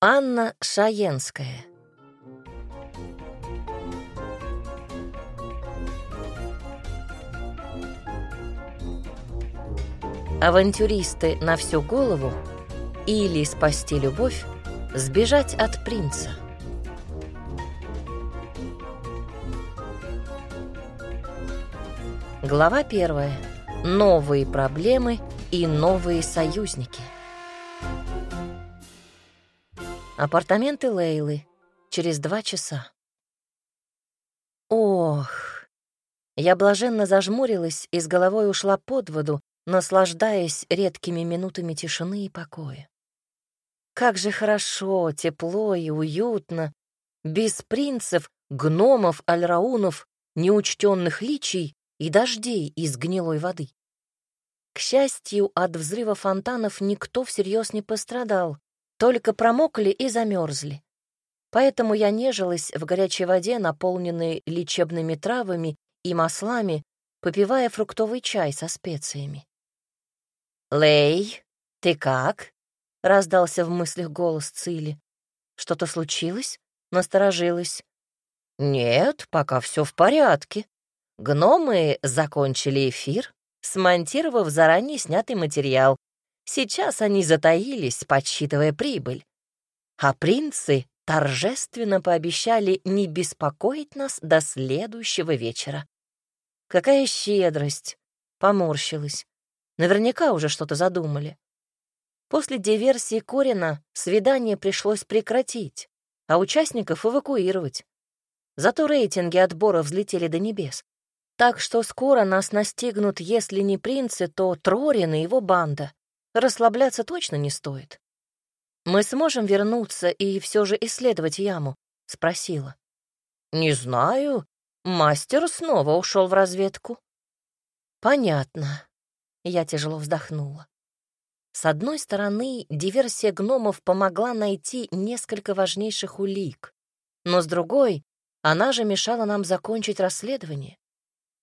Анна Шаенская. Авантюристы на всю голову или спасти любовь, сбежать от принца. Глава первая. Новые проблемы и новые союзники. Апартаменты Лейлы. Через два часа. Ох! Я блаженно зажмурилась и с головой ушла под воду, наслаждаясь редкими минутами тишины и покоя. Как же хорошо, тепло и уютно, без принцев, гномов, альраунов, неучтенных личий и дождей из гнилой воды. К счастью, от взрыва фонтанов никто всерьез не пострадал, только промокли и замерзли. Поэтому я нежилась в горячей воде, наполненной лечебными травами и маслами, попивая фруктовый чай со специями. «Лей, ты как?» — раздался в мыслях голос Цили. «Что-то случилось?» — насторожилась. «Нет, пока все в порядке. Гномы закончили эфир, смонтировав заранее снятый материал, Сейчас они затаились, подсчитывая прибыль. А принцы торжественно пообещали не беспокоить нас до следующего вечера. Какая щедрость! Поморщилась. Наверняка уже что-то задумали. После диверсии Корина свидание пришлось прекратить, а участников эвакуировать. Зато рейтинги отбора взлетели до небес. Так что скоро нас настигнут, если не принцы, то Трорин и его банда. Расслабляться точно не стоит. «Мы сможем вернуться и все же исследовать яму?» — спросила. «Не знаю. Мастер снова ушел в разведку». «Понятно». Я тяжело вздохнула. С одной стороны, диверсия гномов помогла найти несколько важнейших улик, но с другой, она же мешала нам закончить расследование.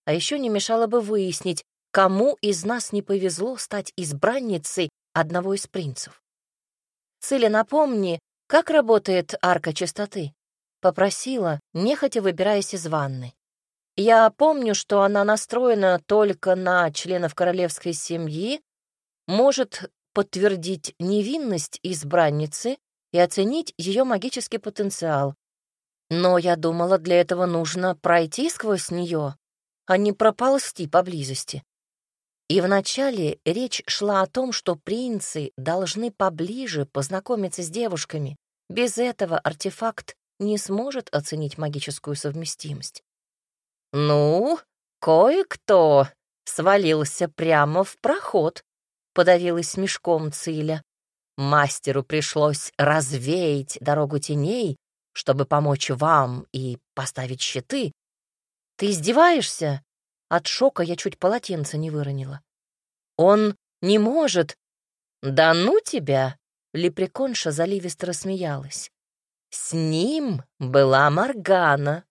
А еще не мешало бы выяснить, Кому из нас не повезло стать избранницей одного из принцев? Цели, напомни, как работает арка чистоты? Попросила, нехотя выбираясь из ванны. Я помню, что она настроена только на членов королевской семьи, может подтвердить невинность избранницы и оценить ее магический потенциал. Но я думала, для этого нужно пройти сквозь нее, а не проползти поблизости. И вначале речь шла о том, что принцы должны поближе познакомиться с девушками. Без этого артефакт не сможет оценить магическую совместимость. «Ну, кое-кто свалился прямо в проход», — подавилась мешком Циля. «Мастеру пришлось развеять дорогу теней, чтобы помочь вам и поставить щиты. Ты издеваешься?» От шока я чуть полотенце не выронила. «Он не может!» «Да ну тебя!» — лепреконша заливисто рассмеялась. «С ним была Моргана.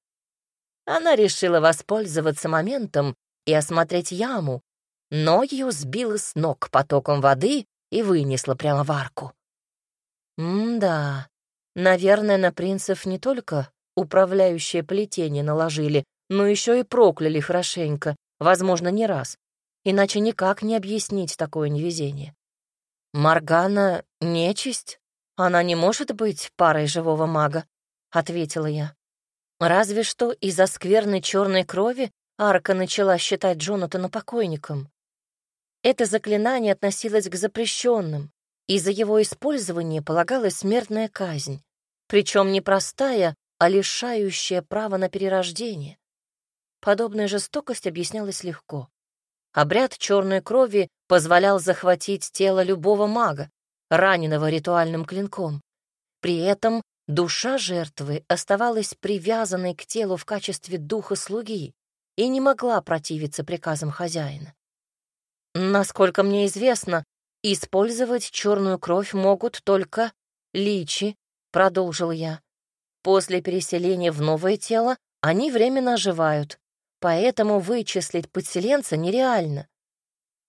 Она решила воспользоваться моментом и осмотреть яму, но ее сбило с ног потоком воды и вынесло прямо в арку. М-да, наверное, на принцев не только управляющее плетение наложили, но еще и прокляли хорошенько, возможно, не раз. Иначе никак не объяснить такое невезение. «Моргана — нечисть? Она не может быть парой живого мага», — ответила я. Разве что из-за скверной черной крови Арка начала считать Джонатана покойником. Это заклинание относилось к запрещенным, и за его использование полагалась смертная казнь, причем не простая, а лишающая права на перерождение. Подобная жестокость объяснялась легко. Обряд черной крови позволял захватить тело любого мага, раненого ритуальным клинком. При этом душа жертвы оставалась привязанной к телу в качестве духа слуги и не могла противиться приказам хозяина. Насколько мне известно, использовать черную кровь могут только личи, продолжил я. После переселения в новое тело они временно оживают, поэтому вычислить подселенца нереально.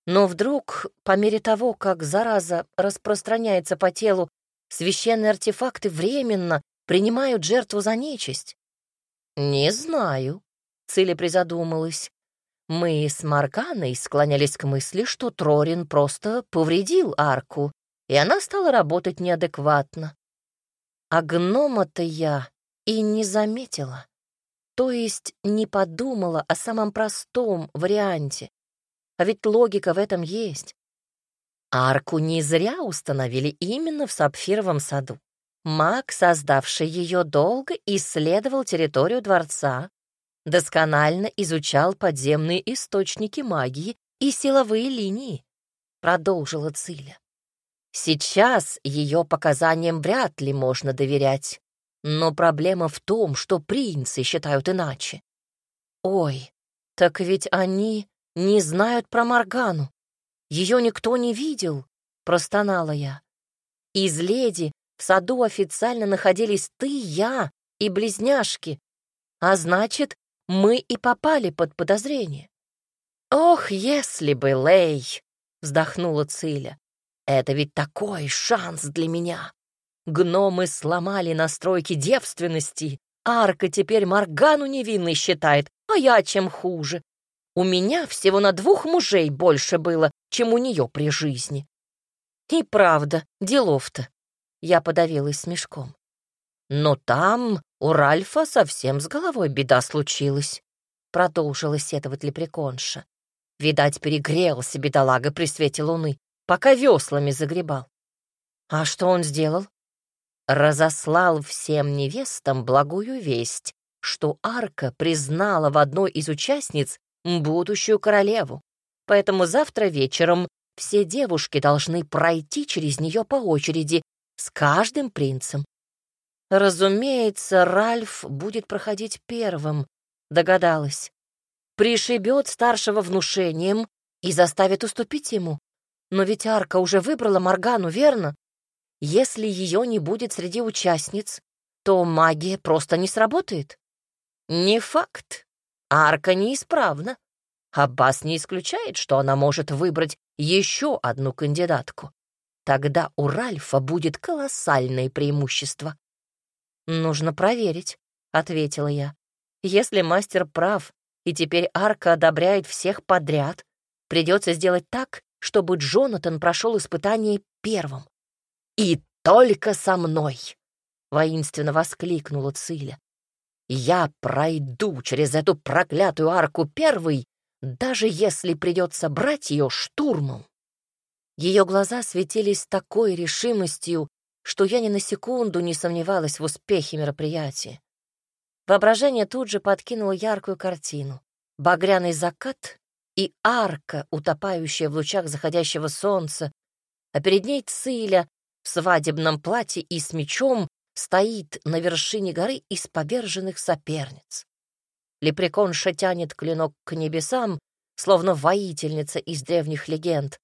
Но вдруг, по мере того, как зараза распространяется по телу, священные артефакты временно принимают жертву за нечисть? Не знаю, Циля призадумалась. Мы с Марганой склонялись к мысли, что Трорин просто повредил арку, и она стала работать неадекватно. А гнома-то я и не заметила. То есть не подумала о самом простом варианте. А ведь логика в этом есть. Арку не зря установили именно в Сапфировом саду. Маг, создавший ее, долго исследовал территорию дворца, досконально изучал подземные источники магии и силовые линии, продолжила Циля. Сейчас ее показаниям вряд ли можно доверять, но проблема в том, что принцы считают иначе. Ой, так ведь они не знают про Маргану. Ее никто не видел, простонала я. Из леди в саду официально находились ты, я и близняшки, а значит, мы и попали под подозрение. «Ох, если бы, Лей!» — вздохнула Циля. «Это ведь такой шанс для меня! Гномы сломали настройки девственности, Арка теперь Моргану невинной считает, а я чем хуже. У меня всего на двух мужей больше было, чем у нее при жизни». «И правда, делов-то!» — я подавилась смешком. «Но там у Ральфа совсем с головой беда случилась», — продолжила сетовать лепреконша. Видать, перегрелся бедолага при свете луны, пока веслами загребал. А что он сделал? Разослал всем невестам благую весть, что Арка признала в одной из участниц будущую королеву. Поэтому завтра вечером все девушки должны пройти через нее по очереди с каждым принцем. Разумеется, Ральф будет проходить первым, догадалась. Пришибет старшего внушением и заставит уступить ему. Но ведь Арка уже выбрала Моргану, верно? Если ее не будет среди участниц, то магия просто не сработает. Не факт. Арка неисправна. Аббас не исключает, что она может выбрать еще одну кандидатку. Тогда у Ральфа будет колоссальное преимущество. «Нужно проверить», — ответила я. «Если мастер прав, и теперь Арка одобряет всех подряд, придется сделать так, чтобы Джонатан прошел испытание первым». «И только со мной!» — воинственно воскликнула Циля. «Я пройду через эту проклятую арку первый, даже если придется брать ее штурмом». Ее глаза светились такой решимостью, что я ни на секунду не сомневалась в успехе мероприятия. Воображение тут же подкинуло яркую картину. Багряный закат и арка, утопающая в лучах заходящего солнца, а перед ней Циля в свадебном платье и с мечом стоит на вершине горы из поверженных соперниц. Лепреконша тянет клинок к небесам, словно воительница из древних легенд,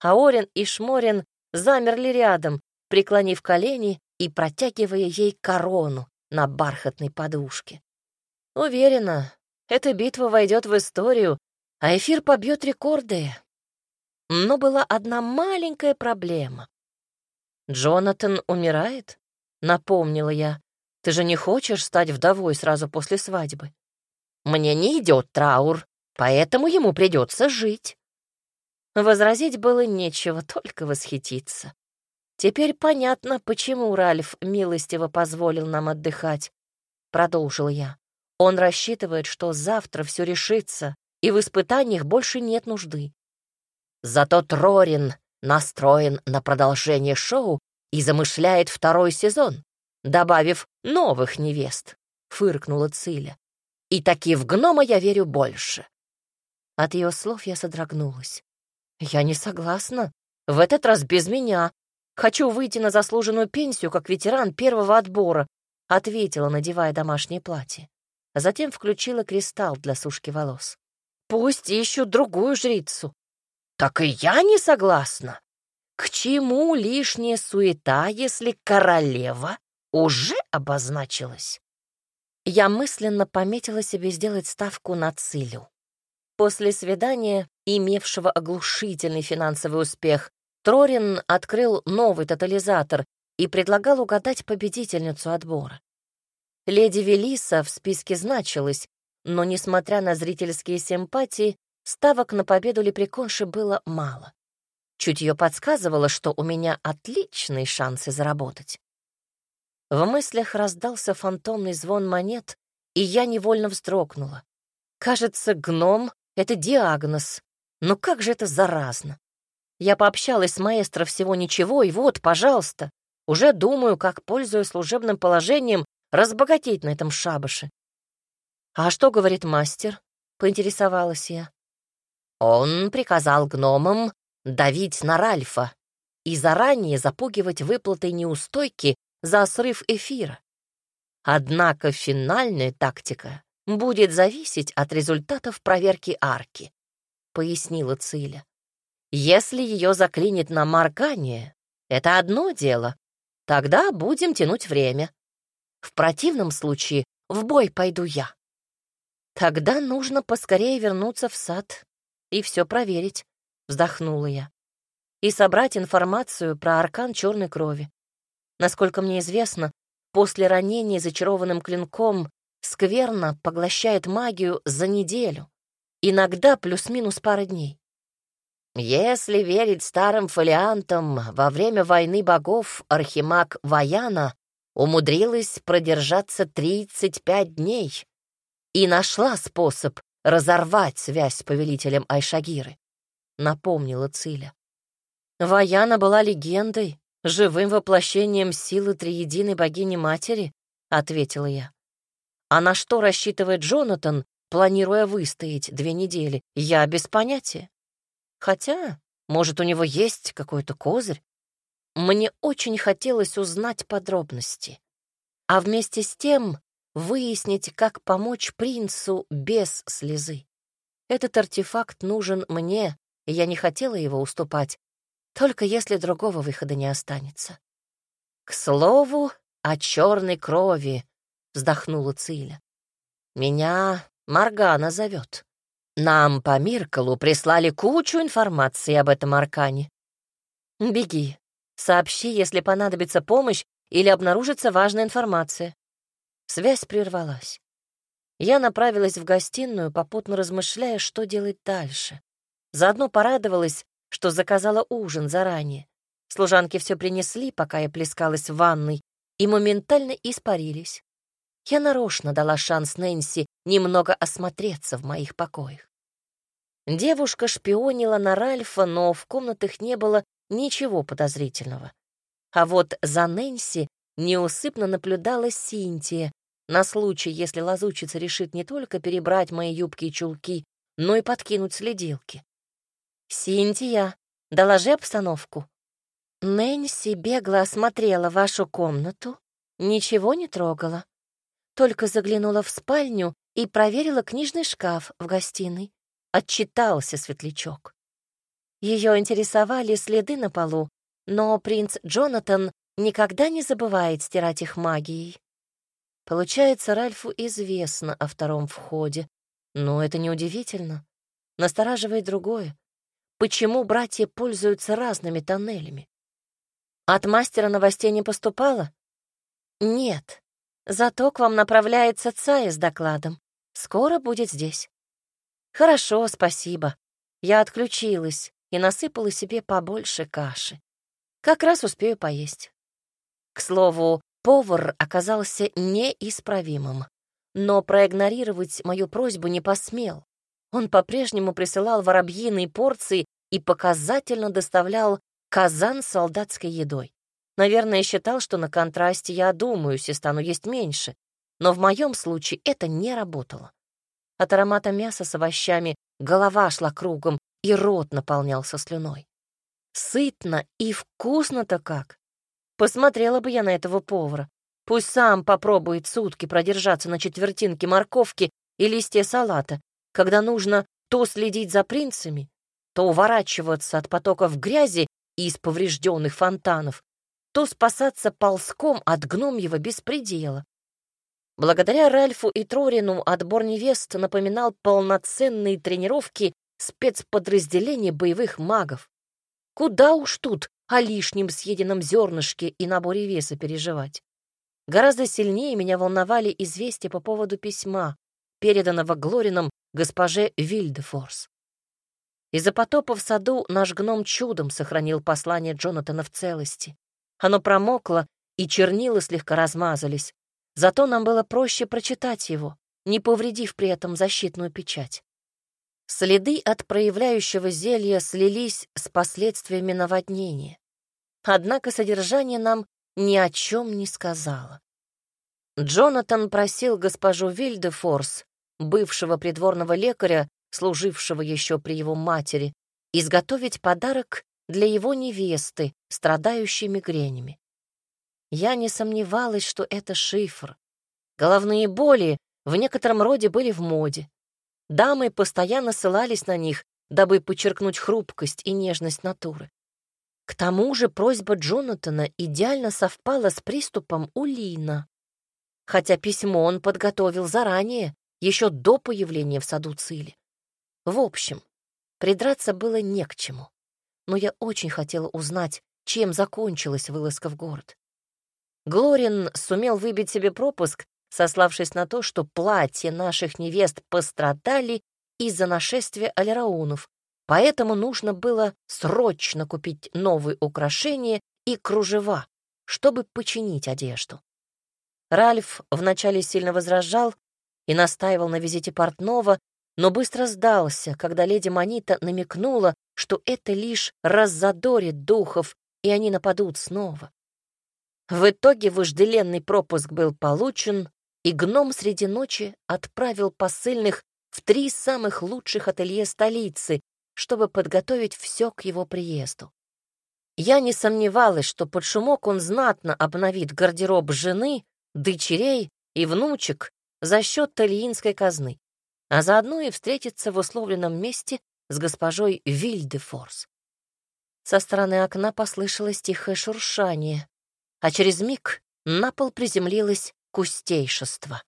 а Орин и Шморин замерли рядом, преклонив колени и протягивая ей корону на бархатной подушке. Уверена, эта битва войдет в историю, а эфир побьет рекорды. Но была одна маленькая проблема. «Джонатан умирает?» — напомнила я. «Ты же не хочешь стать вдовой сразу после свадьбы?» «Мне не идет траур, поэтому ему придется жить». Возразить было нечего, только восхититься. Теперь понятно, почему Ральф милостиво позволил нам отдыхать, продолжил я. Он рассчитывает, что завтра все решится, и в испытаниях больше нет нужды. Зато Трорин настроен на продолжение шоу и замышляет второй сезон, добавив новых невест, фыркнула Циля. И таки в гнома я верю больше. От ее слов я содрогнулась. Я не согласна. В этот раз без меня, Хочу выйти на заслуженную пенсию, как ветеран первого отбора», — ответила, надевая домашнее платье. Затем включила кристалл для сушки волос. «Пусть ищут другую жрицу». «Так и я не согласна. К чему лишняя суета, если королева уже обозначилась?» Я мысленно пометила себе сделать ставку на Цилю. После свидания, имевшего оглушительный финансовый успех, Трорин открыл новый тотализатор, и предлагал угадать победительницу отбора. Леди Велиса в списке значилась, но, несмотря на зрительские симпатии, ставок на победу лепреконши было мало. Чутье подсказывало, что у меня отличные шансы заработать. В мыслях раздался фантомный звон монет, и я невольно вздрогнула. Кажется, гном — это диагноз. Но как же это заразно? Я пообщалась с маэстро всего ничего, и вот, пожалуйста, уже думаю, как, пользуясь служебным положением, разбогатеть на этом шабаше. «А что говорит мастер?» — поинтересовалась я. Он приказал гномам давить на Ральфа и заранее запугивать выплатой неустойки за срыв эфира. Однако финальная тактика будет зависеть от результатов проверки арки, пояснила Циля. Если ее заклинит на моргание, это одно дело. Тогда будем тянуть время. В противном случае в бой пойду я. Тогда нужно поскорее вернуться в сад и все проверить, вздохнула я. И собрать информацию про аркан черной крови. Насколько мне известно, после ранения зачарованным клинком скверно поглощает магию за неделю, иногда плюс-минус пара дней. Если верить старым фолиантам, во время войны богов архимаг Ваяна умудрилась продержаться 35 дней и нашла способ разорвать связь с повелителем Айшагиры, напомнила Циля. Ваяна была легендой, живым воплощением силы триединой богини-матери, ответила я. А на что рассчитывает Джонатан, планируя выстоять две недели, я без понятия. Хотя, может, у него есть какой-то козырь? Мне очень хотелось узнать подробности. А вместе с тем выяснить, как помочь принцу без слезы. Этот артефакт нужен мне, и я не хотела его уступать, только если другого выхода не останется. «К слову, о черной крови», — вздохнула Циля. «Меня Маргана зовет. Нам по Миркалу прислали кучу информации об этом аркане. Беги, Сообщи, если понадобится помощь или обнаружится важная информация. Связь прервалась. Я направилась в гостиную, попутно размышляя, что делать дальше. Заодно порадовалась, что заказала ужин заранее. Служанки все принесли, пока я плескалась в ванной, и моментально испарились. Я нарочно дала шанс Нэнси немного осмотреться в моих покоях. Девушка шпионила на Ральфа, но в комнатах не было Ничего подозрительного. А вот за Нэнси неусыпно наблюдала Синтия на случай, если лазучица решит не только перебрать мои юбки и чулки, но и подкинуть следилки. «Синтия, доложи обстановку». Нэнси бегло осмотрела вашу комнату, ничего не трогала. Только заглянула в спальню и проверила книжный шкаф в гостиной. Отчитался светлячок. Ее интересовали следы на полу, но принц Джонатан никогда не забывает стирать их магией. Получается, Ральфу известно о втором входе, но это неудивительно. Настораживает другое. Почему братья пользуются разными тоннелями? От мастера новостей не поступало? Нет. Зато к вам направляется Цая с докладом. Скоро будет здесь. Хорошо, спасибо. Я отключилась и насыпала себе побольше каши. Как раз успею поесть. К слову, повар оказался неисправимым, но проигнорировать мою просьбу не посмел. Он по-прежнему присылал воробьиные порции и показательно доставлял казан с солдатской едой. Наверное, считал, что на контрасте я одумаюсь и стану есть меньше, но в моем случае это не работало. От аромата мяса с овощами голова шла кругом, и рот наполнялся слюной. Сытно и вкусно-то как! Посмотрела бы я на этого повара. Пусть сам попробует сутки продержаться на четвертинке морковки и листья салата, когда нужно то следить за принцами, то уворачиваться от потоков грязи из поврежденных фонтанов, то спасаться ползком от гномьего беспредела. Благодаря Ральфу и Трорину отбор невест напоминал полноценные тренировки спецподразделение боевых магов. Куда уж тут о лишнем съеденном зернышке и наборе веса переживать. Гораздо сильнее меня волновали известия по поводу письма, переданного Глорином госпоже Вильдефорс. Из-за потопа в саду наш гном чудом сохранил послание Джонатана в целости. Оно промокло, и чернила слегка размазались. Зато нам было проще прочитать его, не повредив при этом защитную печать. Следы от проявляющего зелья слились с последствиями наводнения. Однако содержание нам ни о чем не сказала. Джонатан просил госпожу Вильдефорс, бывшего придворного лекаря, служившего еще при его матери, изготовить подарок для его невесты, страдающей мигренями. Я не сомневалась, что это шифр. Головные боли в некотором роде были в моде. Дамы постоянно ссылались на них, дабы подчеркнуть хрупкость и нежность натуры. К тому же просьба Джонатана идеально совпала с приступом у Лина. Хотя письмо он подготовил заранее, еще до появления в саду Цили. В общем, придраться было не к чему. Но я очень хотела узнать, чем закончилась вылазка в город. Глорин сумел выбить себе пропуск, сославшись на то, что платья наших невест пострадали из-за нашествия алираунов, Поэтому нужно было срочно купить новые украшения и кружева, чтобы починить одежду. Ральф вначале сильно возражал и настаивал на визите портного, но быстро сдался, когда леди Манита намекнула, что это лишь раззадорит духов, и они нападут снова. В итоге вожделенный пропуск был получен, и гном среди ночи отправил посыльных в три самых лучших ателье столицы, чтобы подготовить все к его приезду. Я не сомневалась, что под шумок он знатно обновит гардероб жены, дочерей и внучек за счет тальинской казны, а заодно и встретиться в условленном месте с госпожой Вильдефорс. Со стороны окна послышалось тихое шуршание, а через миг на пол приземлилось кустейшество.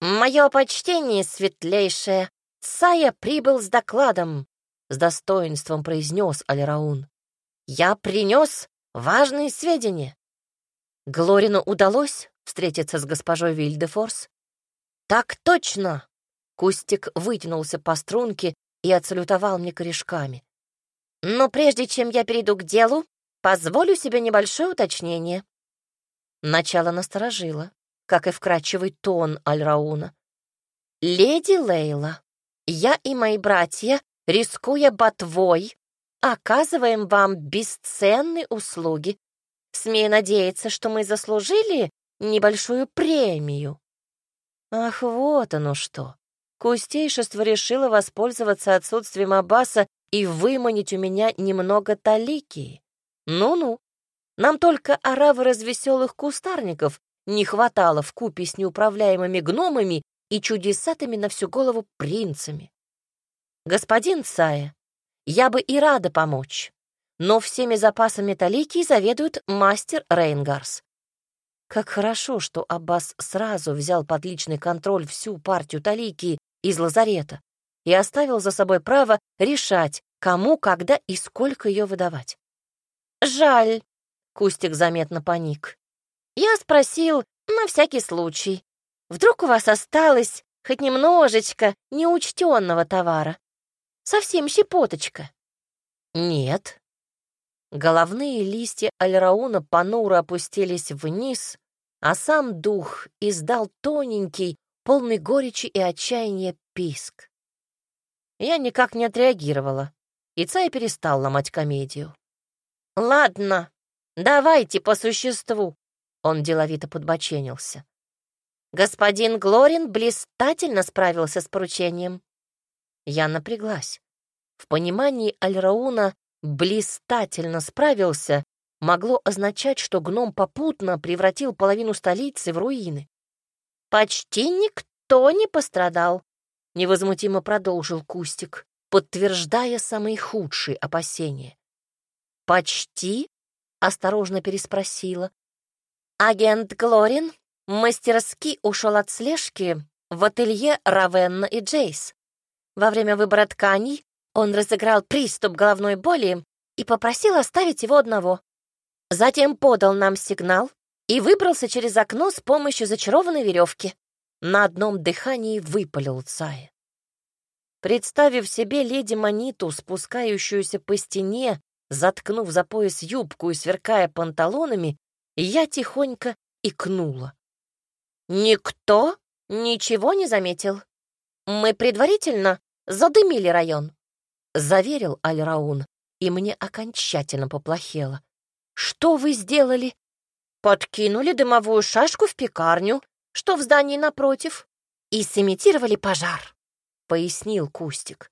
«Мое почтение, светлейшее! Сая прибыл с докладом!» с достоинством произнес Алираун. «Я принес важные сведения». Глорину удалось встретиться с госпожой Вильдефорс? «Так точно!» Кустик вытянулся по струнке и отсалютовал мне корешками. «Но прежде чем я перейду к делу, позволю себе небольшое уточнение». Начало насторожило, как и вкрадчивый тон Альрауна. «Леди Лейла, я и мои братья рискуя ботвой, оказываем вам бесценные услуги. Смею надеяться, что мы заслужили небольшую премию». Ах, вот оно что. Кустейшество решило воспользоваться отсутствием Аббаса и выманить у меня немного талики. Ну-ну. Нам только оравы развеселых кустарников не хватало в купе с неуправляемыми гномами и чудесатыми на всю голову принцами. «Господин Цая, я бы и рада помочь, но всеми запасами талики заведует мастер Рейнгарс. Как хорошо, что Аббас сразу взял под личный контроль всю партию талики из лазарета и оставил за собой право решать, кому, когда и сколько ее выдавать. «Жаль», — Кустик заметно паник. «Я спросил на всякий случай. Вдруг у вас осталось хоть немножечко неучтенного товара?» Совсем щепоточка. Нет. Головные листья Альрауна понуро опустились вниз, а сам дух издал тоненький, полный горечи и отчаяния писк. Я никак не отреагировала, и Цай перестал ломать комедию. «Ладно, давайте по существу», — он деловито подбоченился. «Господин Глорин блистательно справился с поручением. Я напряглась. В понимании Альрауна блистательно справился могло означать, что гном попутно превратил половину столицы в руины. «Почти никто не пострадал», — невозмутимо продолжил Кустик, подтверждая самые худшие опасения. «Почти?» — осторожно переспросила. «Агент Глорин мастерски ушел от слежки в ателье Равенна и Джейс. Во время выбора тканей он разыграл приступ головной боли и попросил оставить его одного. Затем подал нам сигнал и выбрался через окно с помощью зачарованной веревки. На одном дыхании выпалил Цая. Представив себе леди Маниту, спускающуюся по стене, заткнув за пояс юбку и сверкая панталонами, я тихонько икнула. Никто ничего не заметил. Мы предварительно задымили район, заверил Аль-Раун, и мне окончательно поплохело. Что вы сделали? Подкинули дымовую шашку в пекарню, что в здании напротив, и сымитировали пожар, пояснил Кустик.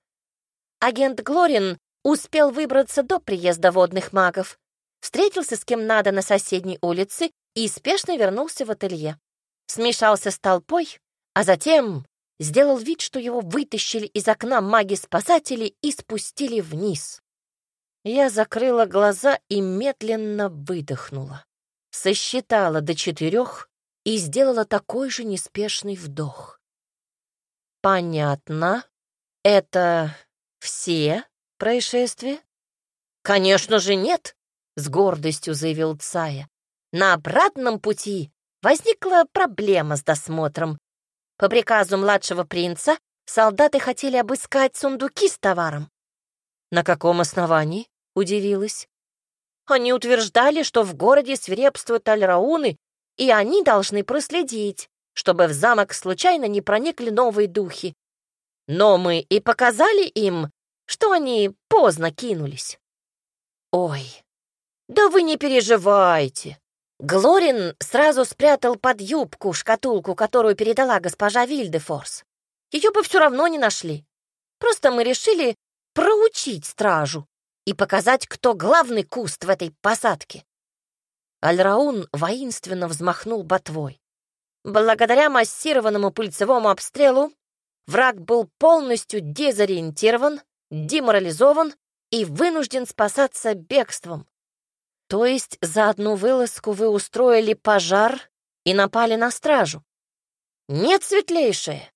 Агент Глорин успел выбраться до приезда водных магов, встретился с кем надо на соседней улице и спешно вернулся в ателье смешался с толпой, а затем сделал вид, что его вытащили из окна маги-спасатели и спустили вниз. Я закрыла глаза и медленно выдохнула. Сосчитала до четырех и сделала такой же неспешный вдох. Понятно. Это все происшествия? Конечно же нет, с гордостью заявил Цая. На обратном пути возникла проблема с досмотром. По приказу младшего принца солдаты хотели обыскать сундуки с товаром. «На каком основании?» — удивилась. «Они утверждали, что в городе свирепствуют альрауны, и они должны проследить, чтобы в замок случайно не проникли новые духи. Но мы и показали им, что они поздно кинулись». «Ой, да вы не переживайте», Глорин сразу спрятал под юбку шкатулку, которую передала госпожа Вильдефорс. Ее бы все равно не нашли. Просто мы решили проучить стражу и показать, кто главный куст в этой посадке. Альраун воинственно взмахнул ботвой. Благодаря массированному пыльцевому обстрелу враг был полностью дезориентирован, деморализован и вынужден спасаться бегством. То есть за одну вылазку вы устроили пожар и напали на стражу? Нет, светлейшее.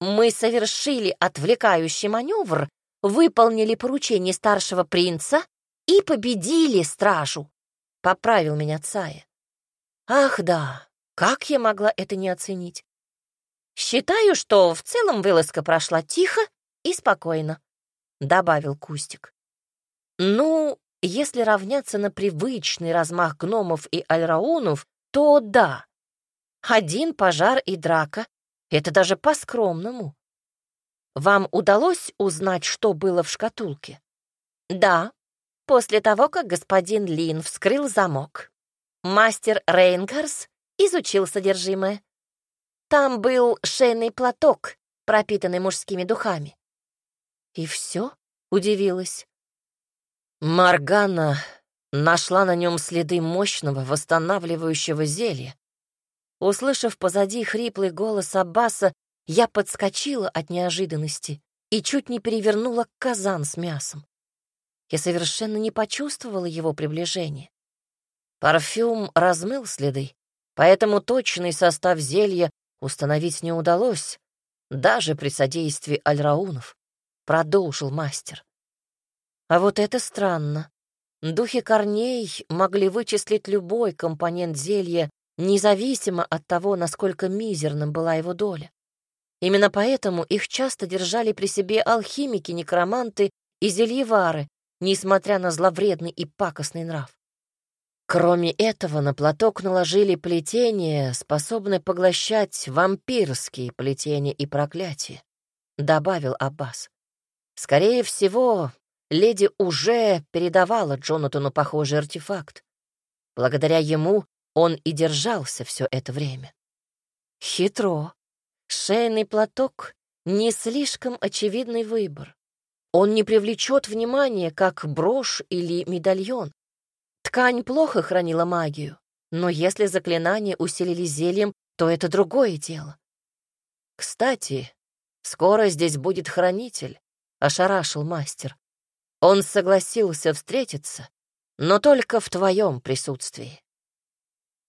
Мы совершили отвлекающий маневр, выполнили поручение старшего принца и победили стражу. Поправил меня Цая. Ах да, как я могла это не оценить? Считаю, что в целом вылазка прошла тихо и спокойно, добавил Кустик. Ну, если равняться на привычный размах гномов и альраунов, то да. Один пожар и драка — это даже по-скромному. Вам удалось узнать, что было в шкатулке? Да, после того, как господин Лин вскрыл замок. Мастер Рейнгарс изучил содержимое. Там был шейный платок, пропитанный мужскими духами. И все? Удивилась. Маргана нашла на нем следы мощного восстанавливающего зелья. Услышав позади хриплый голос Аббаса, я подскочила от неожиданности и чуть не перевернула казан с мясом. Я совершенно не почувствовала его приближения. Парфюм размыл следы, поэтому точный состав зелья установить не удалось, даже при содействии альраунов, продолжил мастер. А вот это странно. Духи корней могли вычислить любой компонент зелья, независимо от того, насколько мизерным была его доля. Именно поэтому их часто держали при себе алхимики, некроманты и зельевары, несмотря на зловредный и пакостный нрав. Кроме этого, на платок наложили плетение, способное поглощать вампирские плетения и проклятия, — добавил Аббас. Скорее всего, леди уже передавала Джонатану похожий артефакт. Благодаря ему он и держался все это время. Хитро. Шейный платок — не слишком очевидный выбор. Он не привлечет внимания, как брошь или медальон. Ткань плохо хранила магию, но если заклинания усилили зельем, то это другое дело. «Кстати, скоро здесь будет хранитель», — ошарашил мастер. Он согласился встретиться, но только в твоем присутствии.